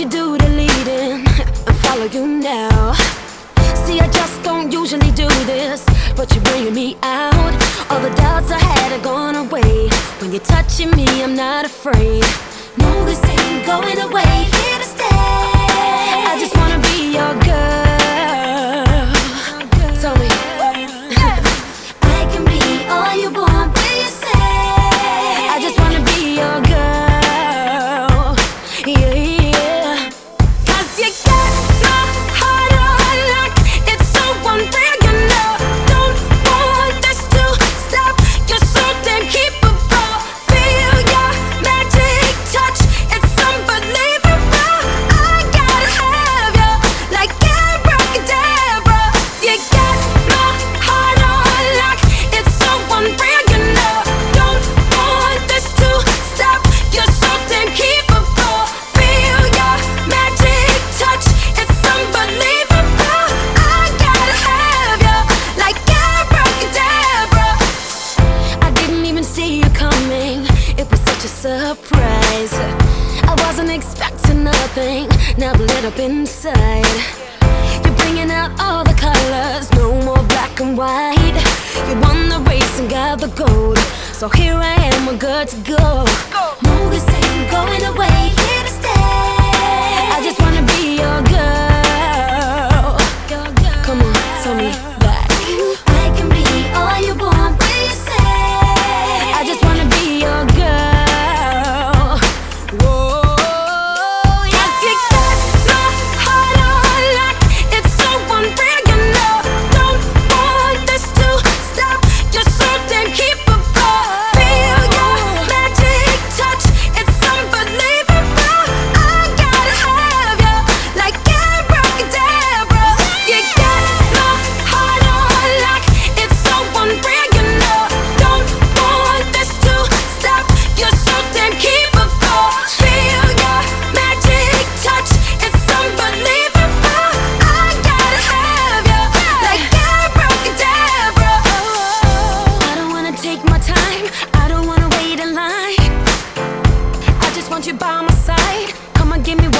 you do the leading and follow you now. See, I just don't usually do this, but you're bringing me out. All the doubts I had are gone away. When you're touching me, I'm not afraid. No, this surprise. I wasn't expecting nothing, now i lit up inside. You're bringing out all the colors, no more black and white. You won the race and got the gold, so here I am, we're good to go. go. No, this ain't going away, here to stay. I just wanna be your time. I don't wanna wait in line. I just want you by my side. Come on, give me.